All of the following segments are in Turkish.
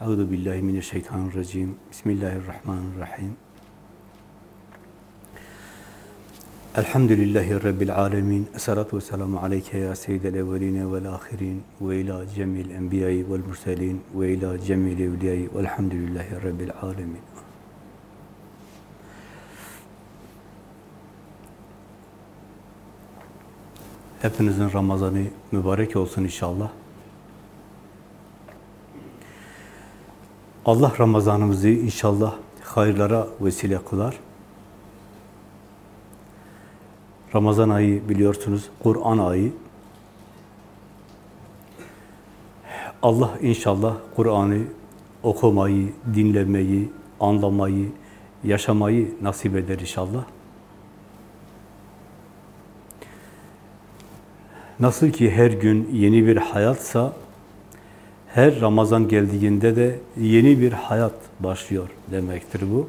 Euzu billahi mineşşeytanirracim. Bismillahirrahmanirrahim. Elhamdülillahi Rabbil alemin. Esselatu ve selamu aleyke ya seyyidel evveline vel ahirin ve ila cemil enbiyayı vel murselin ve ila cemil evliyayı velhamdülillahi Rabbil alemin. Hepinizin Ramazanı mübarek olsun inşallah. Allah Ramazanımızı inşallah hayırlara vesile kılar. Ramazan ayı biliyorsunuz Kur'an ayı. Allah inşallah Kur'an'ı okumayı, dinlemeyi, anlamayı, yaşamayı nasip eder inşallah. Nasıl ki her gün yeni bir hayatsa, her Ramazan geldiğinde de yeni bir hayat başlıyor demektir bu.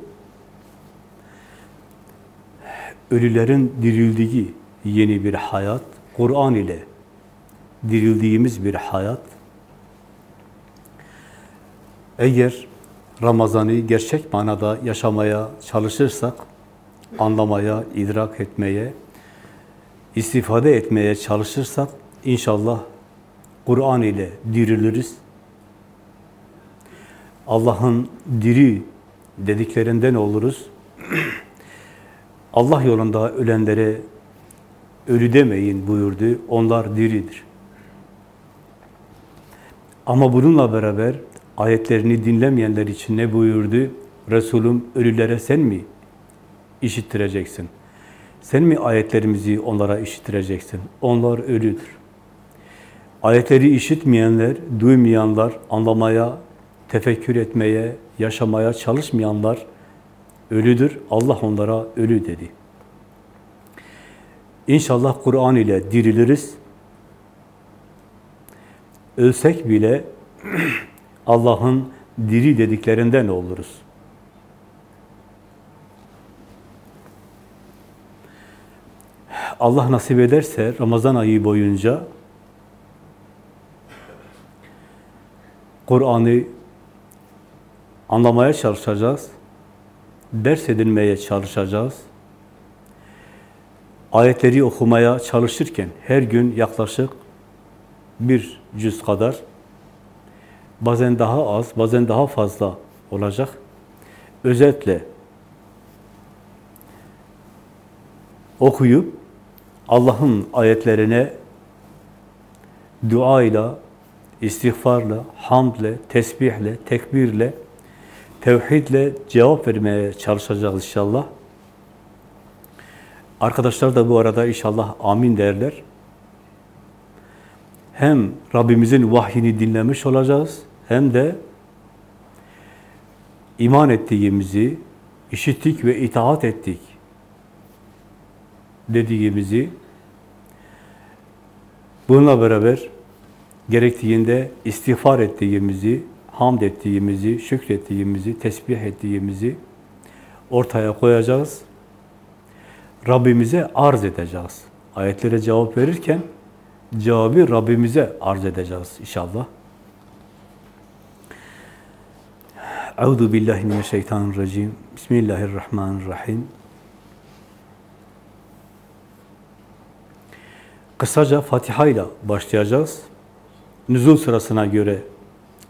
Ölülerin dirildiği yeni bir hayat, Kur'an ile dirildiğimiz bir hayat. Eğer Ramazan'ı gerçek manada yaşamaya çalışırsak, anlamaya, idrak etmeye, istifade etmeye çalışırsak inşallah Kur'an ile diriliriz. Allah'ın diri dediklerinden oluruz. Allah yolunda ölenlere ölü demeyin buyurdu. Onlar diridir. Ama bununla beraber ayetlerini dinlemeyenler için ne buyurdu? Resulüm ölülere sen mi işittireceksin? Sen mi ayetlerimizi onlara işittireceksin? Onlar ölüdür. Ayetleri işitmeyenler, duymayanlar, anlamaya, tefekkür etmeye, yaşamaya çalışmayanlar ölüdür. Allah onlara ölü dedi. İnşallah Kur'an ile diriliriz. Ölsek bile Allah'ın diri dediklerinden oluruz. Allah nasip ederse Ramazan ayı boyunca Kur'an'ı anlamaya çalışacağız. Ders edinmeye çalışacağız. Ayetleri okumaya çalışırken her gün yaklaşık bir cüz kadar bazen daha az, bazen daha fazla olacak. Özetle okuyup Allah'ın ayetlerine duayla, istiğfarla, hamdle, tesbihle, tekbirle, tevhidle cevap vermeye çalışacağız inşallah. Arkadaşlar da bu arada inşallah amin derler. Hem Rabbimizin vahyini dinlemiş olacağız, hem de iman ettiğimizi, işittik ve itaat ettik dediğimizi bununla beraber gerektiğinde istiğfar ettiğimizi, hamd ettiğimizi, şükrettiğimizi, tesbih ettiğimizi ortaya koyacağız. Rabbimize arz edeceğiz. Ayetlere cevap verirken cevabı Rabbimize arz edeceğiz inşallah. Euzu billahi mineşşeytanirracim. Bismillahirrahmanirrahim. Kısaca Fatiha ile başlayacağız. Nüzul sırasına göre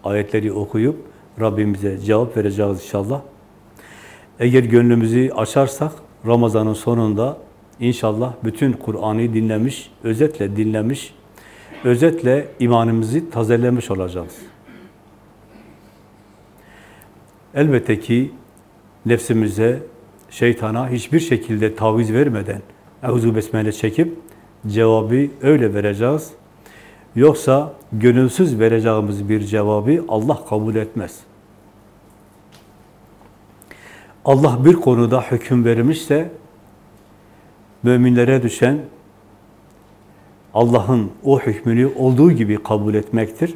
ayetleri okuyup Rabbimize cevap vereceğiz inşallah. Eğer gönlümüzü açarsak Ramazan'ın sonunda inşallah bütün Kur'an'ı dinlemiş, özetle dinlemiş, özetle imanımızı tazelemiş olacağız. Elbette ki nefsimize, şeytana hiçbir şekilde taviz vermeden Euzu Besmele çekip cevabı öyle vereceğiz. Yoksa gönülsüz vereceğimiz bir cevabı Allah kabul etmez. Allah bir konuda hüküm vermişse müminlere düşen Allah'ın o hükmünü olduğu gibi kabul etmektir.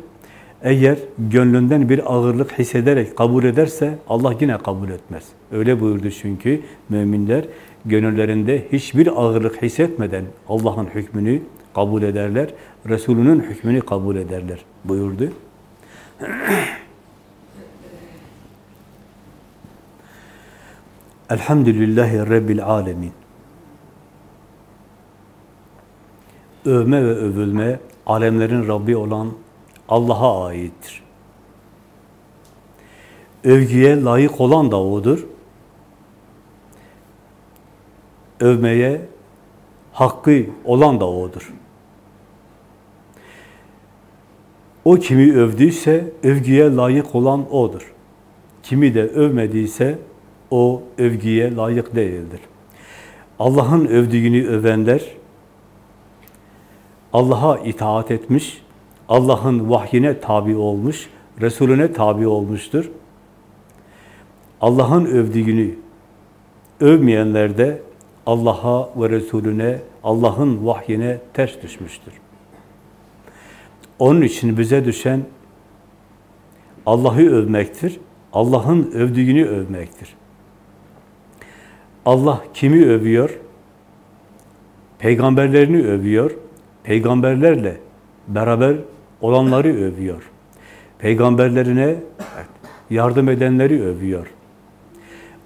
Eğer gönlünden bir ağırlık hissederek kabul ederse Allah yine kabul etmez. Öyle buyurdu çünkü müminler gönüllerinde hiçbir ağırlık hissetmeden Allah'ın hükmünü kabul ederler. Resulünün hükmünü kabul ederler buyurdu. Elhamdülillahi Rabbil Alemin. Övme ve övülme alemlerin Rabbi olan Allah'a aittir. Övgüye layık olan da O'dur. Övmeye hakkı olan da O'dur. O kimi övdüyse övgüye layık olan O'dur. Kimi de övmediyse o övgüye layık değildir. Allah'ın övdüğünü övenler Allah'a itaat etmiş, Allah'ın vahyine tabi olmuş, Resulüne tabi olmuştur. Allah'ın övdüğünü övmeyenler de Allah'a ve Resulüne, Allah'ın vahyine ters düşmüştür. Onun için bize düşen Allah'ı övmektir, Allah'ın övdüğünü övmektir. Allah kimi övüyor? Peygamberlerini övüyor. Peygamberlerle beraber olanları övüyor. Peygamberlerine yardım edenleri övüyor.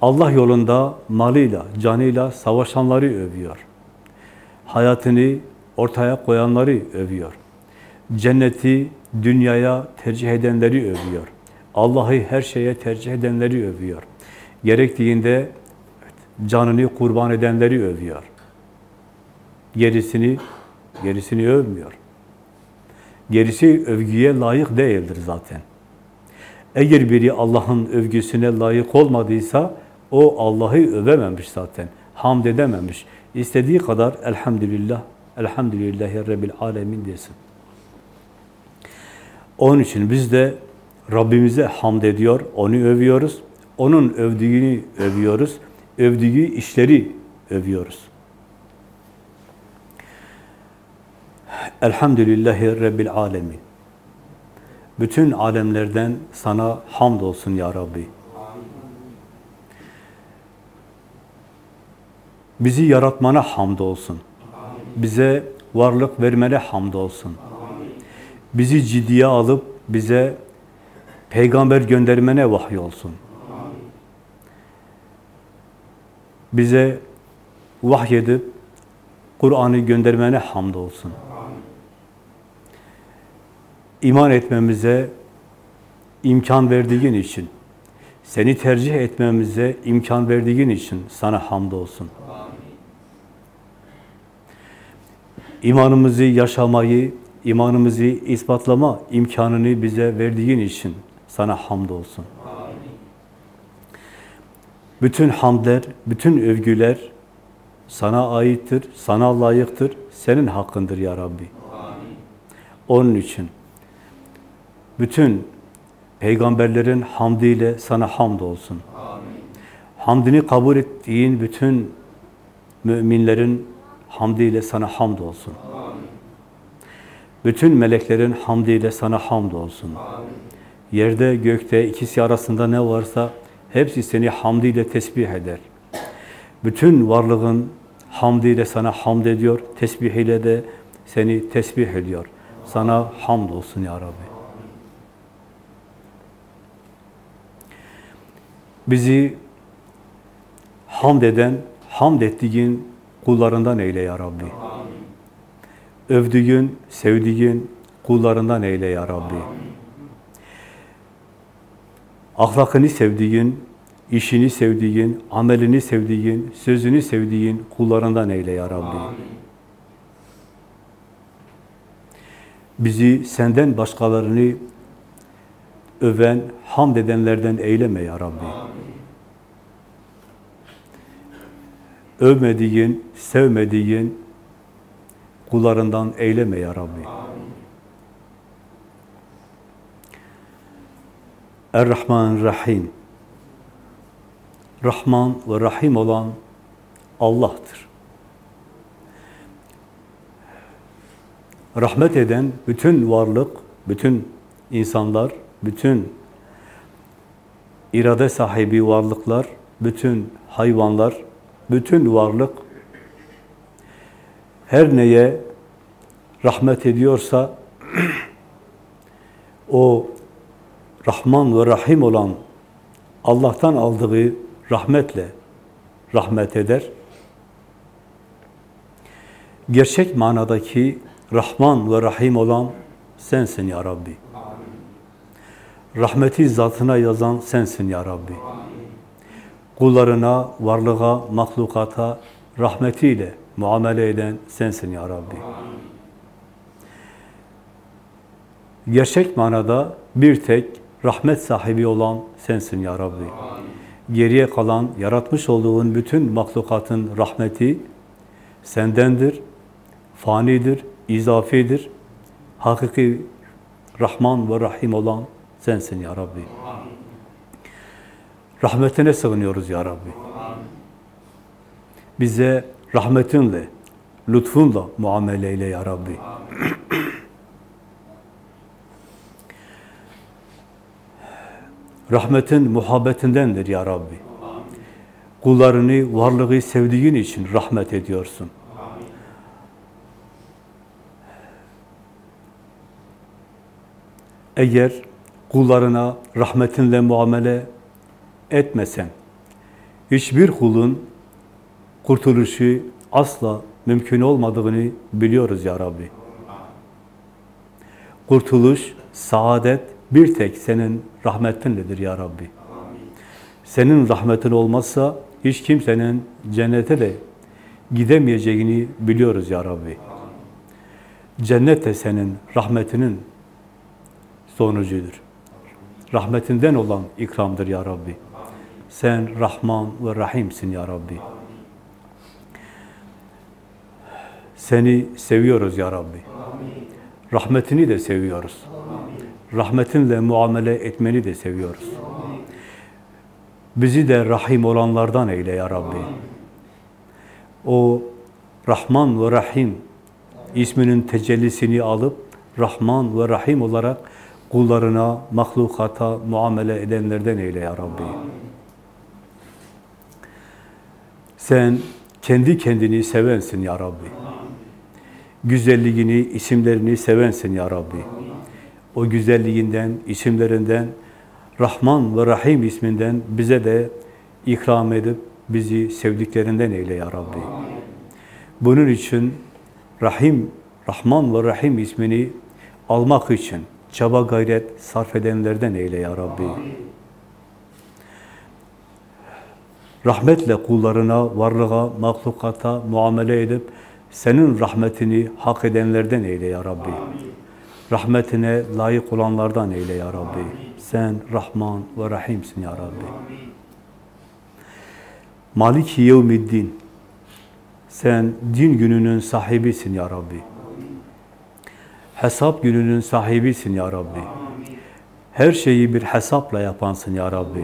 Allah yolunda malıyla, canıyla savaşanları övüyor. Hayatını ortaya koyanları övüyor. Cenneti dünyaya tercih edenleri övüyor. Allah'ı her şeye tercih edenleri övüyor. Gerektiğinde canını kurban edenleri övüyor. Gerisini gerisini övmüyor. Gerisi övgüye layık değildir zaten. Eğer biri Allah'ın övgüsüne layık olmadıysa o Allah'ı övememiş zaten. Hamd edememiş. İstediği kadar elhamdülillah, elhamdülillahi rabbil alemin desin. Onun için biz de Rabbimize hamd ediyor, onu övüyoruz. Onun övdüğünü övüyoruz. Övdüğü işleri övüyoruz. Elhamdülillahi Rabbil alemin. Bütün alemlerden sana hamd olsun ya Rabbi. Bizi yaratmana hamd olsun. Bize varlık vermene hamd olsun. Bizi ciddiye alıp bize peygamber göndermene vahiy olsun. Bize vahyedip Kur'an'ı göndermene hamd olsun. İman etmemize imkan verdiğin için, seni tercih etmemize imkan verdiğin için sana hamd olsun. İmanımızı yaşamayı, imanımızı ispatlama imkanını bize verdiğin için sana hamd olsun. Bütün hamdler, bütün övgüler sana aittir, sana layıktır, senin hakkındır ya Rabbi. Onun için bütün peygamberlerin hamdiyle sana hamd olsun. Hamdini kabul ettiğin bütün müminlerin hamdiyle sana hamd olsun. Bütün meleklerin hamdiyle sana hamd olsun. Yerde, gökte, ikisi arasında ne varsa hepsi seni hamdiyle tesbih eder. Bütün varlığın hamdiyle sana hamd ediyor, tesbihiyle de seni tesbih ediyor. Sana hamd olsun ya Rabbi. Bizi hamd eden, hamd ettiğin kullarından eyle ya Rabbi. Övdüğün, sevdiğin kullarından eyle ya Rabbi. Ahlakını sevdiğin, işini sevdiğin, amelini sevdiğin, sözünü sevdiğin kullarından eyle ya Rabbi. Bizi senden başkalarını öven, hamd edenlerden eyleme ya Rabbi. Övmediğin, sevmediğin kullarından eyleme ya Rabbi. Er-Rahman Rahim. Rahman ve Rahim olan Allah'tır. Rahmet eden bütün varlık, bütün insanlar, bütün irade sahibi varlıklar, bütün hayvanlar, bütün varlık her neye rahmet ediyorsa o Rahman ve Rahim olan Allah'tan aldığı rahmetle rahmet eder. Gerçek manadaki Rahman ve Rahim olan sensin ya Rabbi. Rahmeti zatına yazan sensin ya Rabbi. Kullarına, varlığa, mahlukata rahmetiyle muamele eden sensin ya Rabbi. Gerçek manada bir tek rahmet sahibi olan sensin ya Rabbi. Geriye kalan, yaratmış olduğun bütün mahlukatın rahmeti sendendir, fanidir, izafidir. Hakiki Rahman ve Rahim olan sensin ya Rabbi. Rahmetine sığınıyoruz ya Rabbi. Bize rahmetinle, lütfunla muamele eyle ya Rabbi. Rahmetin muhabbetindendir ya Rabbi. Kullarını, varlığı sevdiğin için rahmet ediyorsun. Eğer kullarına rahmetinle muamele etmesen, hiçbir kulun kurtuluşu asla mümkün olmadığını biliyoruz ya Rabbi. Kurtuluş, saadet bir tek senin rahmetinledir ya Rabbi. Senin rahmetin olmazsa hiç kimsenin cennete de gidemeyeceğini biliyoruz ya Rabbi. Cennet de senin rahmetinin sonucudur. Rahmetinden olan ikramdır ya Rabbi. Sen Rahman ve Rahimsin ya Rabbi. Seni seviyoruz ya Rabbi. Rahmetini de seviyoruz. Rahmetinle muamele etmeni de seviyoruz. Bizi de rahim olanlardan eyle ya Rabbi. O Rahman ve Rahim isminin tecellisini alıp Rahman ve Rahim olarak kullarına, mahlukata muamele edenlerden eyle ya Rabbi. Sen kendi kendini sevensin ya Rabbi. Güzelliğini, isimlerini sevensin ya Rabbi. O güzelliğinden, isimlerinden, Rahman ve Rahim isminden bize de ikram edip bizi sevdiklerinden eyle ya Rabbi. Bunun için Rahim, Rahman ve Rahim ismini almak için çaba gayret sarf edenlerden eyle ya Rabbi. Rahmetle kullarına, varlığa, mahlukata muamele edip senin rahmetini hak edenlerden eyle ya Rabbi. Rahmetine layık olanlardan eyle ya Rabbi. Sen Rahman ve Rahimsin ya Rabbi. Maliki yevmiddin. Sen din gününün sahibisin ya Rabbi. Hesap gününün sahibisin ya Rabbi. Her şeyi bir hesapla yapansın ya Rabbi.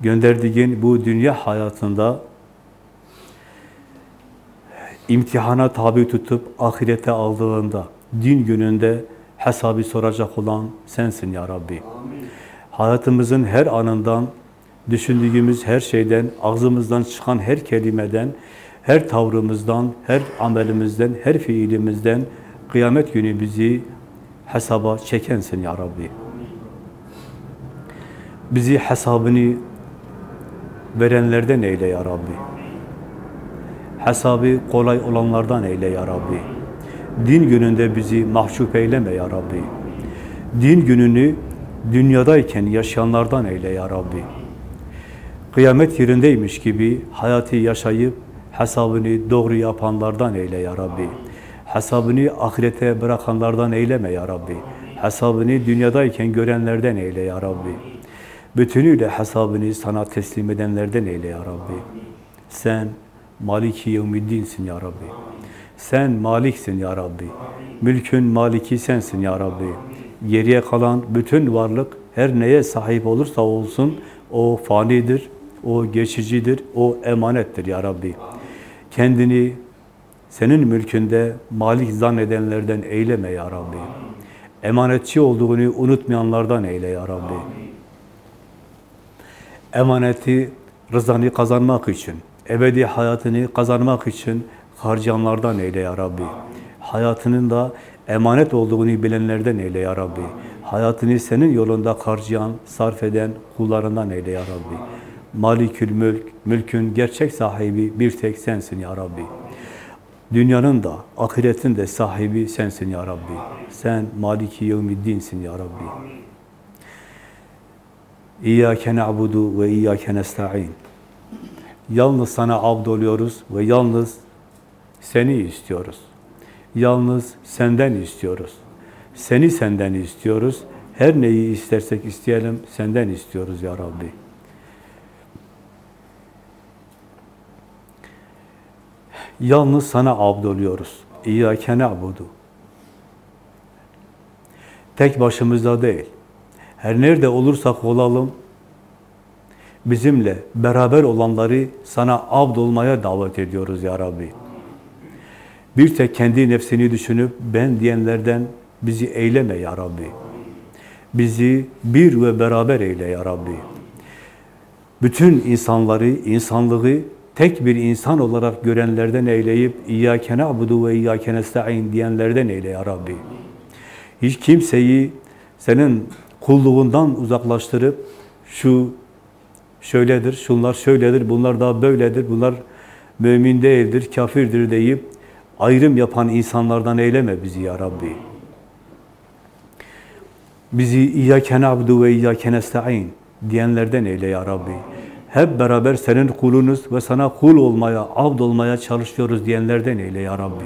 Gönderdiğin bu dünya hayatında imtihana tabi tutup ahirete aldığında, din gününde hesabı soracak olan sensin ya Rabbi. Hayatımızın her anından, düşündüğümüz her şeyden, ağzımızdan çıkan her kelimeden, her tavrımızdan, her amelimizden, her fiilimizden kıyamet günü bizi hesaba çekensin ya Rabbi. Bizi hesabını verenlerden eyle ya Rabbi. Hesabı kolay olanlardan eyle ya Rabbi. Din gününde bizi mahcup eyleme ya Rabbi. Din gününü dünyadayken yaşayanlardan eyle ya Rabbi. Kıyamet yerindeymiş gibi hayatı yaşayıp hesabını doğru yapanlardan eyle ya Rabbi. Hesabını ahirete bırakanlardan eyleme ya Rabbi. Hesabını dünyadayken görenlerden eyle ya Rabbi. Bütünüyle hesabını sana teslim edenlerden eyle ya Rabbi. Sen Maliki yevmiddinsin ya Rabbi. Sen maliksin ya Rabbi. Mülkün maliki sensin ya Rabbi. Geriye kalan bütün varlık her neye sahip olursa olsun o fanidir, o geçicidir, o emanettir ya Rabbi. Kendini senin mülkünde malik zannedenlerden eyleme ya Rabbi. Emanetçi olduğunu unutmayanlardan eyle ya Rabbi. Emaneti rızanı kazanmak için, ebedi hayatını kazanmak için harcayanlardan eyle ya Rabbi. Hayatının da emanet olduğunu bilenlerden eyle ya Rabbi. Hayatını senin yolunda harcayan, sarf eden kullarından eyle ya Rabbi. Malikül mülk, mülkün gerçek sahibi bir tek sensin ya Rabbi. Dünyanın da, ahiretin de sahibi sensin ya Rabbi. Sen Maliki Yevmiddin'sin ya Rabbi. İyyâke na'budu ve iyyâke nesta'in. Yalnız sana abd oluyoruz ve yalnız seni istiyoruz. Yalnız senden istiyoruz. Seni senden istiyoruz. Her neyi istersek isteyelim senden istiyoruz ya Rabbi. Yalnız sana abd oluyoruz. İyyâke na'budu. Tek başımızda değil. Her nerede olursak olalım, bizimle beraber olanları sana abd olmaya davet ediyoruz ya Rabbi. Bir tek kendi nefsini düşünüp ben diyenlerden bizi eyleme ya Rabbi. Bizi bir ve beraber eyle ya Rabbi. Bütün insanları, insanlığı tek bir insan olarak görenlerden eyleyip İyyâke na'budu ve İyyâke nesta'in diyenlerden eyle ya Rabbi. Hiç kimseyi senin kulluğundan uzaklaştırıp şu şöyledir, şunlar şöyledir, bunlar daha böyledir, bunlar mümin değildir, kafirdir deyip ayrım yapan insanlardan eyleme bizi ya Rabbi. Bizi İyyâke na'budu ve İyyâke nesta'in diyenlerden eyle ya Rabbi. Hep beraber senin kulunuz ve sana kul olmaya, abd olmaya çalışıyoruz diyenlerden eyle ya Rabbi.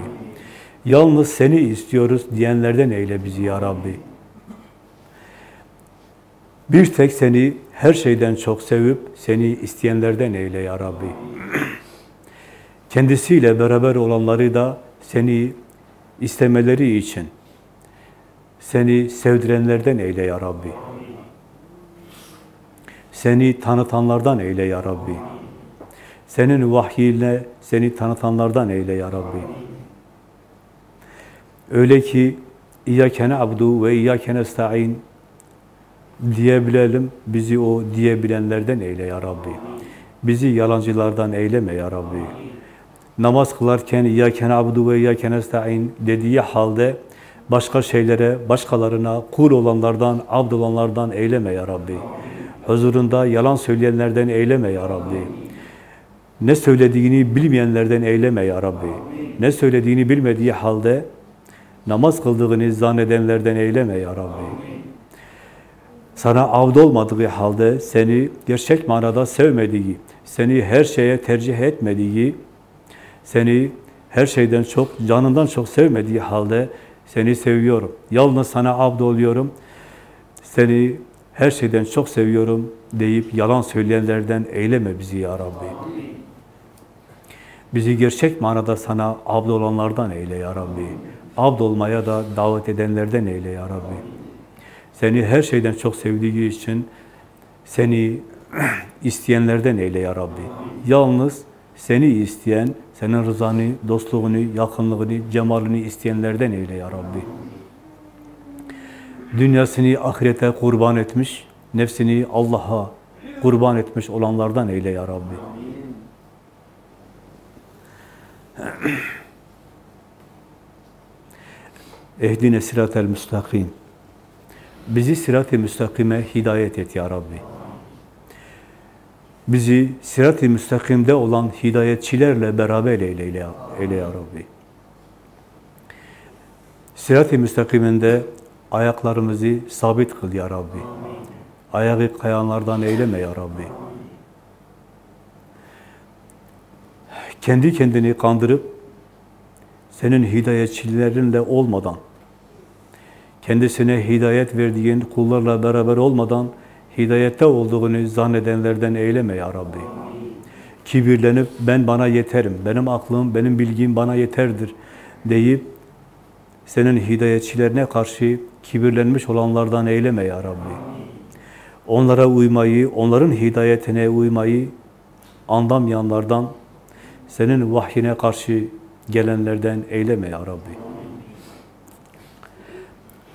Yalnız seni istiyoruz diyenlerden eyle bizi ya Rabbi. Bir tek seni her şeyden çok sevip seni isteyenlerden eyle ya Rabbi. Kendisiyle beraber olanları da seni istemeleri için seni sevdirenlerden eyle ya Rabbi. Seni tanıtanlardan eyle ya Rabbi. Senin vahyinle seni tanıtanlardan eyle ya Rabbi. Öyle ki İyyâke na'budu ve İyyâke nesta'in diyebilelim, bizi o diyebilenlerden eyle ya Rabbi. Bizi yalancılardan eyleme ya Rabbi. Namaz kılarken İyyâke na'budu ve İyyâke nesta'in dediği halde başka şeylere, başkalarına kul olanlardan, abd olanlardan eyleme ya Rabbi. Huzurunda yalan söyleyenlerden eyleme ya Rabbi. Ne söylediğini bilmeyenlerden eyleme ya Rabbi. Ne söylediğini bilmediği halde namaz kıldığını zannedenlerden eyleme ya Rabbi. Sana avd olmadığı halde seni gerçek manada sevmediği, seni her şeye tercih etmediği, seni her şeyden çok, canından çok sevmediği halde seni seviyorum. Yalnız sana avd oluyorum. Seni her şeyden çok seviyorum deyip yalan söyleyenlerden eyleme bizi ya Rabbi. Bizi gerçek manada sana abd olanlardan eyle ya Rabbi. Abd olmaya da davet edenlerden eyle ya Rabbi. Seni her şeyden çok sevdiği için seni isteyenlerden eyle ya Rabbi. Yalnız seni isteyen, senin rızanı, dostluğunu, yakınlığını, cemalini isteyenlerden eyle ya Rabbi. Dünyasını ahirete kurban etmiş, nefsini Allah'a kurban etmiş olanlardan eyle ya Rabbi. Ehdine siratel müstakim. Bizi sirat-i müstakime hidayet et ya Rabbi. Bizi sirat-i müstakimde olan hidayetçilerle beraber eyle, eyle, eyle ya Rabbi. Sirat-i müstakiminde ayaklarımızı sabit kıl ya Rabbi. Ayağı kayanlardan eyleme ya Rabbi. Kendi kendini kandırıp senin hidayetçilerinle olmadan kendisine hidayet verdiğin kullarla beraber olmadan hidayette olduğunu zannedenlerden eyleme ya Rabbi. Kibirlenip ben bana yeterim, benim aklım, benim bilgim bana yeterdir deyip senin hidayetçilerine karşı kibirlenmiş olanlardan eyleme ya Rabbi. Onlara uymayı, onların hidayetine uymayı anlamayanlardan, senin vahyine karşı gelenlerden eyleme ya Rabbi.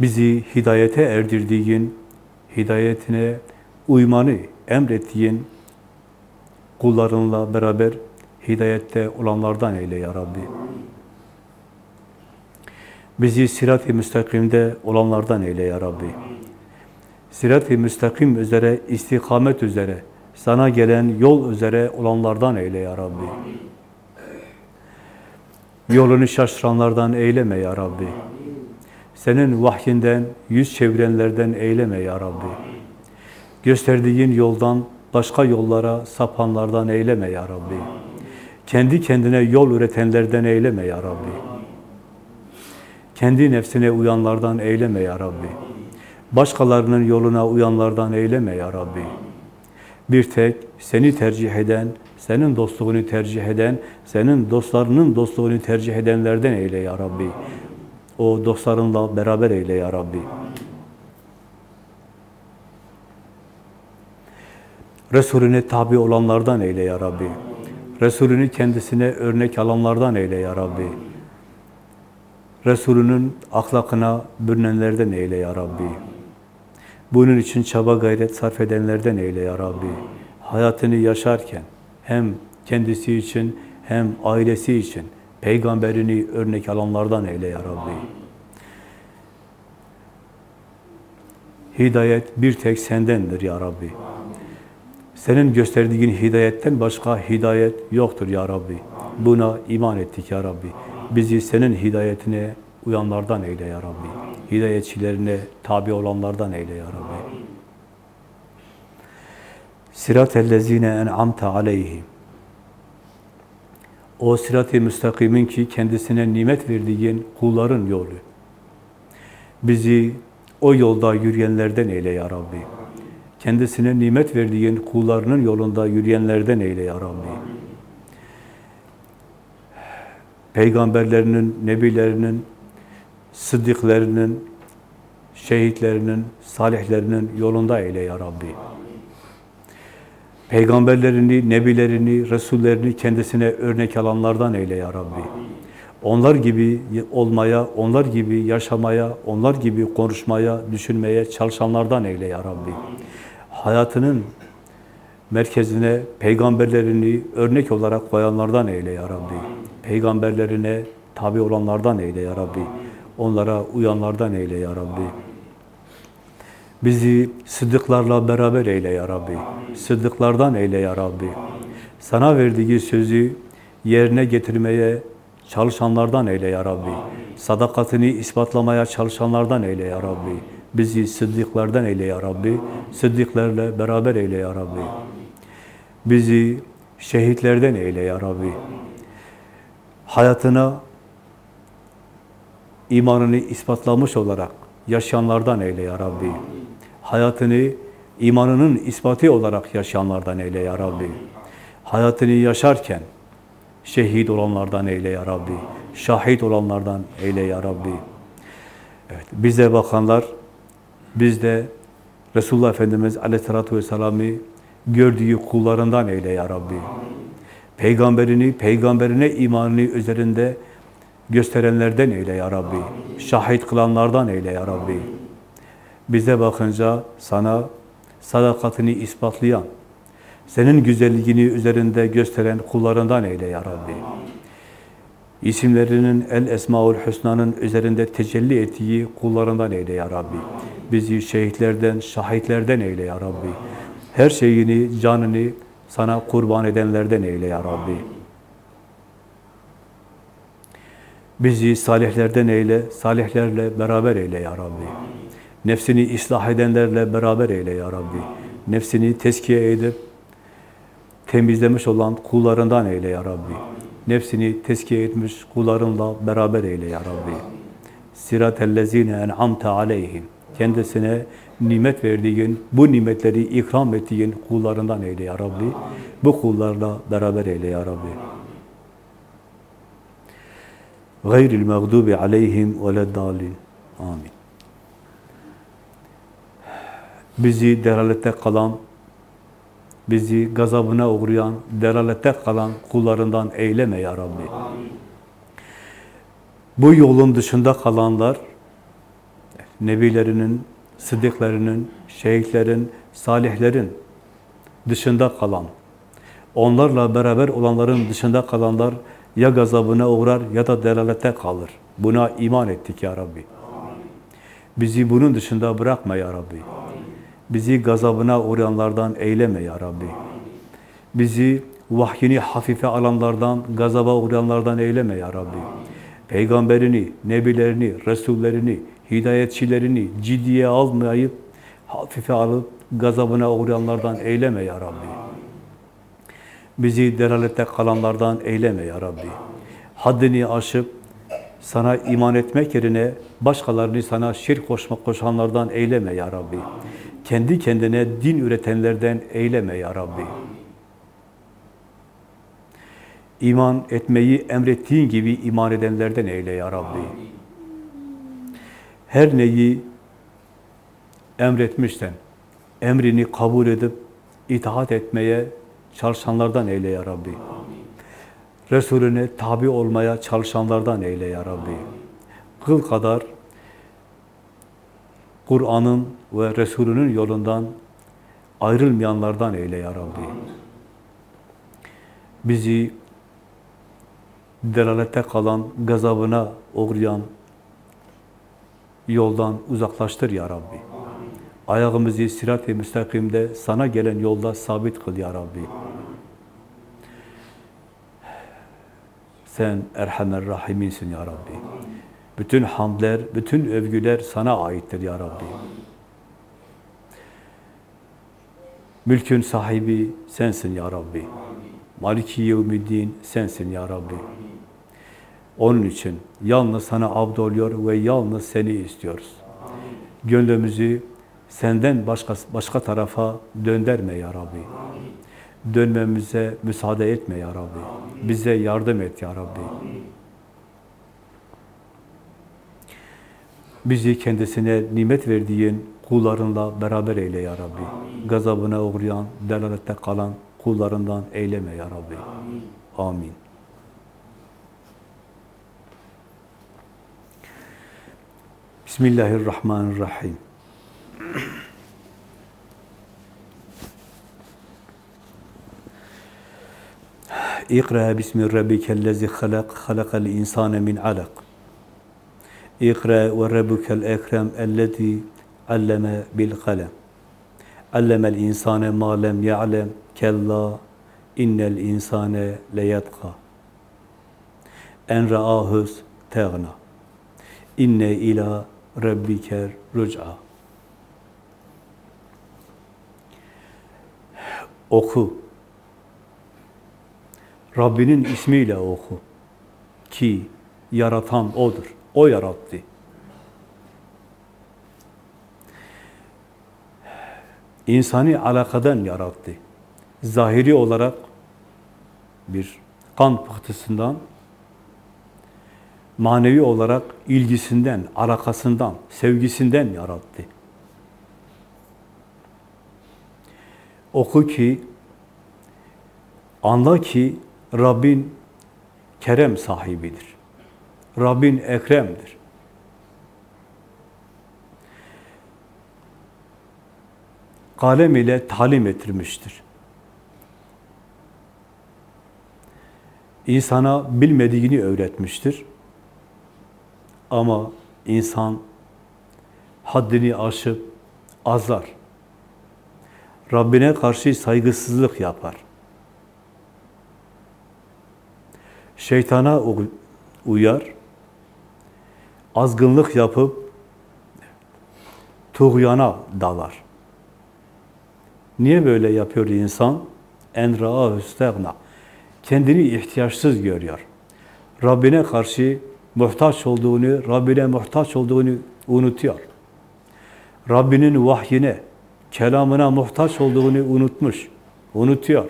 Bizi hidayete erdirdiğin, hidayetine uymanı emrettiğin kullarınla beraber hidayette olanlardan eyle ya Rabbi. Bizi sirat-i müstakimde olanlardan eyle ya Rabbi. Sirat-i müstakim üzere, istikamet üzere, Sana gelen yol üzere olanlardan eyle ya Rabbi. Yolunu şaşıranlardan eyleme ya Rabbi. Senin vahyinden yüz çevirenlerden eyleme ya Rabbi. Gösterdiğin yoldan başka yollara sapanlardan eyleme ya Rabbi. Kendi kendine yol üretenlerden eyleme ya Rabbi. Kendi nefsine uyanlardan eyleme ya Rabbi. Başkalarının yoluna uyanlardan eyleme ya Rabbi. Bir tek seni tercih eden, senin dostluğunu tercih eden, senin dostlarının dostluğunu tercih edenlerden eyle ya Rabbi. O dostlarınla beraber eyle ya Rabbi. Resulüne tabi olanlardan eyle ya Rabbi. Resulünü kendisine örnek alanlardan eyle ya Rabbi. Resulünün ahlakına bürünenlerden eyle ya Rabbi. Bunun için çaba gayret sarf edenlerden eyle ya Rabbi. Hayatını yaşarken hem kendisi için hem ailesi için peygamberini örnek alanlardan eyle ya Rabbi. Hidayet bir tek sendendir ya Rabbi. Senin gösterdiğin hidayetten başka hidayet yoktur ya Rabbi. Buna iman ettik ya Rabbi. Bizi senin hidayetine uyanlardan eyle ya Rabbi. Hidayetçilerine tabi olanlardan eyle ya Rabbi. Sirat-ellezine en'amte aleyhim. O sirat-i müstakimin ki kendisine nimet verdiğin kulların yolu. Bizi o yolda yürüyenlerden eyle ya Rabbi. Kendisine nimet verdiğin kullarının yolunda yürüyenlerden eyle ya Rabbi. Peygamberlerinin, nebilerinin, sıddıklarının, şehitlerinin, salihlerinin yolunda eyle ya Rabbi. Peygamberlerini, nebilerini, resullerini kendisine örnek alanlardan eyle ya Rabbi. Onlar gibi olmaya, onlar gibi yaşamaya, onlar gibi konuşmaya, düşünmeye çalışanlardan eyle ya Rabbi. Hayatının merkezine peygamberlerini örnek olarak koyanlardan eyle ya Rabbi. Peygamberlerine tabi olanlardan eyle ya Rabbi. Onlara uyanlardan eyle ya Rabbi. Bizi sıddıklarla beraber eyle ya Rabbi. Sıddıklardan eyle ya Rabbi. Sana verdiği sözü yerine getirmeye çalışanlardan eyle ya Rabbi. Sadakatini ispatlamaya çalışanlardan eyle ya Rabbi. Bizi sıddıklardan eyle ya Rabbi. Sıddıklarla beraber eyle ya Rabbi. Bizi şehitlerden eyle ya Rabbi. Hayatına imanını ispatlamış olarak yaşayanlardan eyle ya Rabbi. Hayatını imanının ispatı olarak yaşayanlardan eyle ya Rabbi. Hayatını yaşarken şehit olanlardan eyle ya Rabbi. Şahit olanlardan eyle ya Rabbi. Evet, bize bakanlar, biz de Resulullah Efendimiz Aleyhisselatü Vesselam'ı gördüğü kullarından eyle ya Rabbi. Peygamberini, peygamberine imanını üzerinde gösterenlerden eyle ya Rabbi. Şahit kılanlardan eyle ya Rabbi. Bize bakınca sana sadakatini ispatlayan, senin güzelliğini üzerinde gösteren kullarından eyle ya Rabbi. İsimlerinin El Esmaül Hüsna'nın üzerinde tecelli ettiği kullarından eyle ya Rabbi. Bizi şehitlerden, şahitlerden eyle ya Rabbi. Her şeyini, canını sana kurban edenlerden eyle ya Rabbi. Bizi salihlerden eyle, salihlerle beraber eyle ya Rabbi. Nefsini ıslah edenlerle beraber eyle ya Rabbi. Nefsini teskiye edip temizlemiş olan kullarından eyle ya Rabbi. Nefsini teskiye etmiş kullarınla beraber eyle ya Rabbi. Sirat-ellezine en'amte aleyhim. Kendisine nimet verdiğin, bu nimetleri ikram ettiğin kullarından eyle ya Rabbi. Bu kullarla beraber eyle ya Rabbi. Mağdubi aleyhim ve leddalin. Amin. Bizi delalette kalan, bizi gazabına uğrayan, delalette kalan kullarından eyleme ya Rabbi. Bu yolun dışında kalanlar, nebilerinin, sıddıklarının, şehitlerin, salihlerin dışında kalan, onlarla beraber olanların dışında kalanlar ya gazabına uğrar ya da delalette kalır. Buna iman ettik ya Rabbi. Bizi bunun dışında bırakma ya Rabbi. Bizi gazabına uğrayanlardan eyleme ya Rabbi. Bizi vahyini hafife alanlardan, gazaba uğrayanlardan eyleme ya Rabbi. Peygamberini, nebilerini, resullerini, hidayetçilerini ciddiye almayıp, hafife alıp gazabına uğrayanlardan eyleme ya Rabbi. Bizi delalette kalanlardan eyleme ya Rabbi. Haddini aşıp sana iman etmek yerine başkalarını sana şirk koşmak koşanlardan eyleme ya Rabbi. Kendi kendine din üretenlerden eyleme ya Rabbi. İman etmeyi emrettiğin gibi iman edenlerden eyle ya Rabbi. Her neyi emretmişsen, emrini kabul edip itaat etmeye çalışanlardan eyle ya Rabbi. Resulüne tabi olmaya çalışanlardan eyle ya Rabbi. Kıl kadar Kur'an'ın ve Resulünün yolundan ayrılmayanlardan eyle ya Rabbi. Bizi delalette kalan, gazabına uğrayan yoldan uzaklaştır ya Rabbi. Ayağımızı sirat-i müstakimde sana gelen yolda sabit kıl ya Rabbi. Sen Erhamer Rahiminsin ya Rabbi. Bütün hamdler, bütün övgüler sana aittir ya Rabbi. Mülkün sahibi sensin ya Rabbi. Maliki yevmiddin sensin ya Rabbi. Onun için yalnız sana abd oluyor ve yalnız seni istiyoruz. Gönlümüzü senden başka başka tarafa döndürme ya Rabbi. Dönmemize müsaade etme ya Rabbi. Bize yardım et ya Rabbi. Bizi kendisine nimet verdiğin kullarınla beraber eyle ya Rabbi. Gazabına uğrayan, delalette kalan kullarından eyleme ya Rabbi. Amin. Bismillahirrahmanirrahim. اقرأ باسم ربك الذي خلق خلق الإنسان من علق. اقرأ وربك الأكرم الذي علم بالقلم. علم الإنسان ما لم يعلم كلا إن الإنسان ليتقى أن رآه تغنى. إن إلى ربك رجعه Oku. Rabbinin ismiyle oku. Ki yaratan O'dur. O yarattı. İnsani alakadan yarattı. Zahiri olarak bir kan pıhtısından, manevi olarak ilgisinden, alakasından, sevgisinden yarattı. Oku ki, anla ki Rabbin kerem sahibidir. Rabbin ekremdir. Kalem ile talim ettirmiştir. İnsana bilmediğini öğretmiştir. Ama insan haddini aşıp azar. Rabbine karşı saygısızlık yapar. Şeytana uyar, azgınlık yapıp tuğyana dalar. Niye böyle yapıyor insan? En ra'a hüstevna. Kendini ihtiyaçsız görüyor. Rabbine karşı muhtaç olduğunu, Rabbine muhtaç olduğunu unutuyor. Rabbinin vahyine, kelamına muhtaç olduğunu unutmuş, unutuyor.